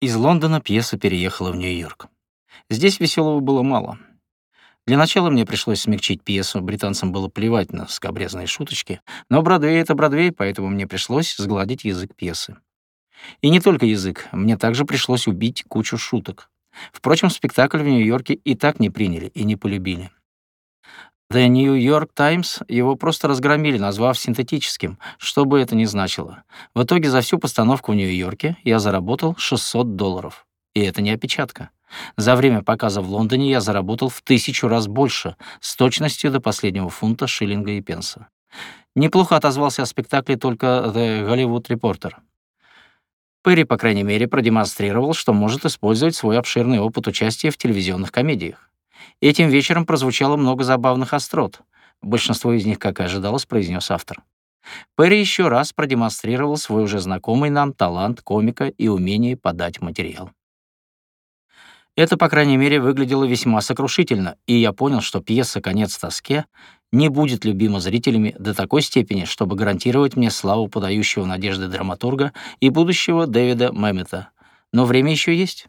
Из Лондона пьеса переехала в Нью-Йорк. Здесь веселого было мало. Для начала мне пришлось смягчить пьесу, британцам было плевать на скобрезные шуточки, но Бродвей — это Бродвей, поэтому мне пришлось сгладить язык пьесы. И не только язык, мне также пришлось убить кучу шуток. Впрочем, спектакль в Нью-Йорке и так не приняли и не полюбили. The New York Times его просто разгромили, назвав синтетическим, что бы это ни значило. В итоге за всю постановку в Нью-Йорке я заработал 600 долларов. И это не опечатка. За время показа в Лондоне я заработал в тысячу раз больше, с точностью до последнего фунта, шиллинга и пенса. Неплохо отозвался о спектакле только The Hollywood Reporter. Перри, по крайней мере, продемонстрировал, что может использовать свой обширный опыт участия в телевизионных комедиях. Этим вечером прозвучало много забавных острот. Большинство из них, как и ожидалось, произнес автор. Перри еще раз продемонстрировал свой уже знакомый нам талант комика и умение подать материал. Это, по крайней мере, выглядело весьма сокрушительно, и я понял, что пьеса «Конец тоске» не будет любима зрителями до такой степени, чтобы гарантировать мне славу подающего надежды драматурга и будущего Дэвида Мэммета. Но время еще есть.